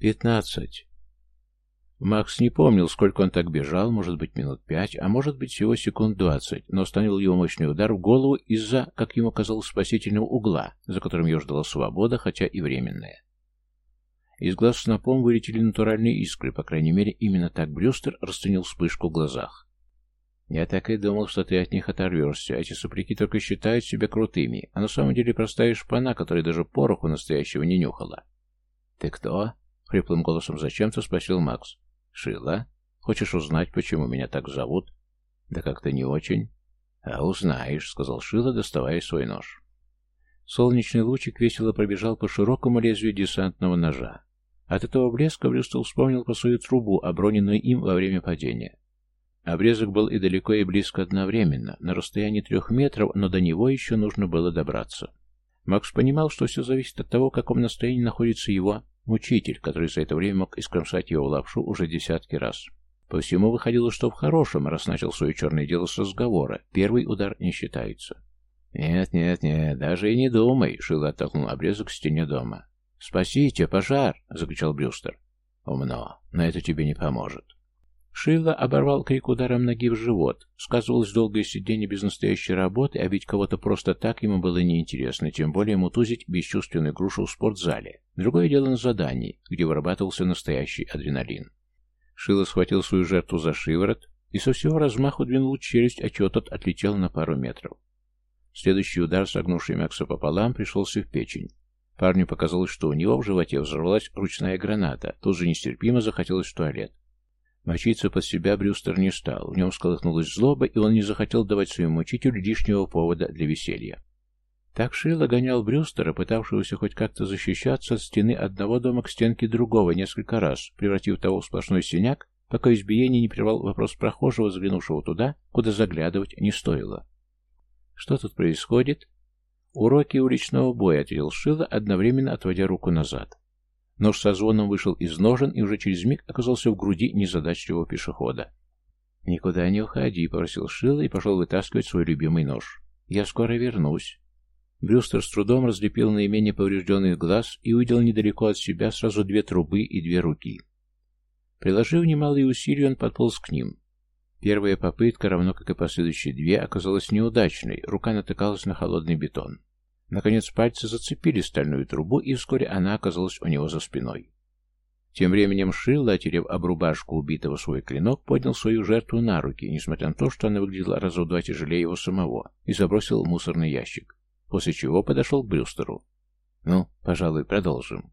«Пятнадцать». Макс не помнил, сколько он так бежал, может быть, минут пять, а может быть, всего секунд двадцать, но остановил его мощный удар в голову из-за, как ему казалось, спасительного угла, за которым ее ждала свобода, хотя и временная. Из глаз снопом вылетели натуральные искры, по крайней мере, именно так Брюстер расценил вспышку в глазах. «Я так и думал, что ты от них оторвешься. Эти сопляки только считают себя крутыми, а на самом деле простая шпана, которая даже пороху настоящего не нюхала». «Ты кто?» — хриплым голосом зачем-то спросил Макс. «Шила? Хочешь узнать, почему меня так зовут?» «Да как-то не очень». «А узнаешь», — сказал Шила, доставая свой нож. Солнечный лучик весело пробежал по широкому лезвию десантного ножа. От этого блеска Брюстол вспомнил про свою трубу, оброненную им во время падения. Обрезок был и далеко, и близко одновременно, на расстоянии трех метров, но до него еще нужно было добраться. Макс понимал, что все зависит от того, в каком настроении находится его Мучитель, который за это время мог искромсать его лапшу уже десятки раз. По всему выходило, что в хорошем, раз начал свое черное дело с разговора. Первый удар не считается. «Нет, нет, нет, даже и не думай», — Шило оттолкнул обрезок к стене дома. «Спасите, пожар!» — закричал Брюстер. «Умно, но это тебе не поможет». Шилла оборвал крик ударом ноги в живот. Сказывалось долгое сидение без настоящей работы, а ведь кого-то просто так ему было неинтересно, тем более мутузить бесчувственную грушу в спортзале. Другое дело на задании, где вырабатывался настоящий адреналин. Шилла схватил свою жертву за шиворот и со всего размаху двинул челюсть, а тот отлетел на пару метров. Следующий удар, согнувший Макса пополам, пришелся в печень. Парню показалось, что у него в животе взорвалась ручная граната, тут же нестерпимо захотелось в туалет. Мочиться под себя Брюстер не стал, в нем сколыхнулась злоба, и он не захотел давать своему мучителю лишнего повода для веселья. Так Шилла гонял Брюстера, пытавшегося хоть как-то защищаться от стены одного дома к стенке другого несколько раз, превратив того в сплошной синяк, пока избиение не прервал вопрос прохожего, заглянувшего туда, куда заглядывать не стоило. «Что тут происходит?» «Уроки уличного боя», — ответил Шилла, одновременно отводя руку назад. Нож со звоном вышел из ножен и уже через миг оказался в груди незадачливого пешехода. «Никуда не уходи», — попросил Шилла и пошел вытаскивать свой любимый нож. «Я скоро вернусь». Брюстер с трудом разлепил наименее поврежденный глаз и увидел недалеко от себя сразу две трубы и две руки. Приложив немалые усилия, он подполз к ним. Первая попытка, равно как и последующие две, оказалась неудачной, рука натыкалась на холодный бетон. Наконец пальцы зацепили стальную трубу, и вскоре она оказалась у него за спиной. Тем временем Шилла, отерев об рубашку убитого свой клинок, поднял свою жертву на руки, несмотря на то, что она выглядела раза в два тяжелее его самого, и забросил в мусорный ящик, после чего подошел к Брюстеру. «Ну, пожалуй, продолжим».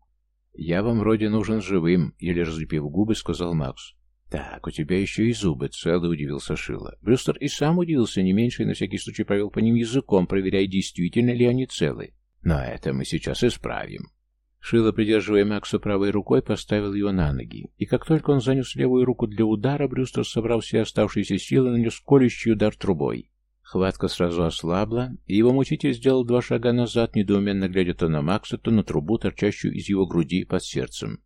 «Я вам вроде нужен живым», — еле разлепив губы, сказал Макс. «Так, у тебя еще и зубы целые», — удивился Шила. Брюстер и сам удивился не меньше и на всякий случай провел по ним языком, проверяя, действительно ли они целы. «Но это мы сейчас исправим». Шила, придерживая Макса правой рукой, поставил его на ноги. И как только он занес левую руку для удара, Брюстер собрал все оставшиеся силы нанес колющий удар трубой. Хватка сразу ослабла, и его мучитель сделал два шага назад, недоуменно глядя то на Макса, то на трубу, торчащую из его груди под сердцем.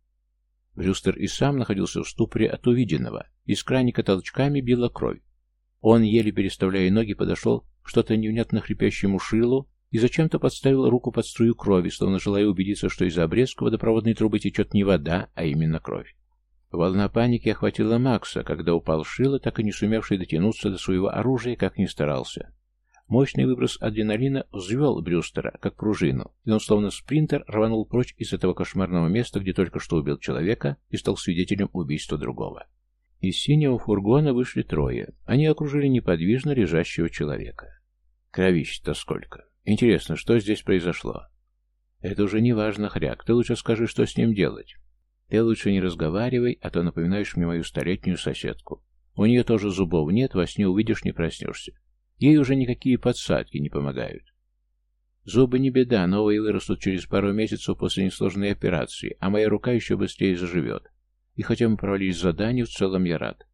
Брюстер и сам находился в ступоре от увиденного. Из краника толчками била кровь. Он, еле переставляя ноги, подошел к что-то невнятно хрипящему шилу и зачем-то подставил руку под струю крови, словно желая убедиться, что из обрезка водопроводной трубы течет не вода, а именно кровь. Волна паники охватила Макса, когда упал Шило, так и не сумевший дотянуться до своего оружия, как ни старался. Мощный выброс адреналина взвел Брюстера, как пружину, и он, словно спринтер, рванул прочь из этого кошмарного места, где только что убил человека и стал свидетелем убийства другого. Из синего фургона вышли трое. Они окружили неподвижно лежащего человека. Кровища-то сколько. Интересно, что здесь произошло? Это уже не важно, хряк. Ты лучше скажи, что с ним делать. Ты лучше не разговаривай, а то напоминаешь мне мою столетнюю соседку. У нее тоже зубов нет, во сне увидишь, не проснешься. Ей уже никакие подсадки не помогают. Зубы не беда, новые вырастут через пару месяцев после несложной операции, а моя рука еще быстрее заживет. И хотя мы провалились задание, в целом я рад.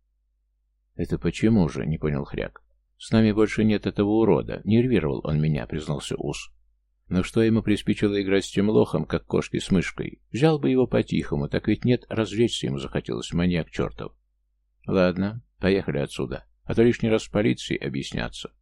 Это почему же, не понял Хряк. С нами больше нет этого урода. Нервировал он меня, признался Ус. Но что ему приспичило играть с тем лохом, как кошки с мышкой? Взял бы его по-тихому, так ведь нет, развлечься ему захотелось, маньяк чертов. Ладно, поехали отсюда, а то лишний раз с полицией объясняться.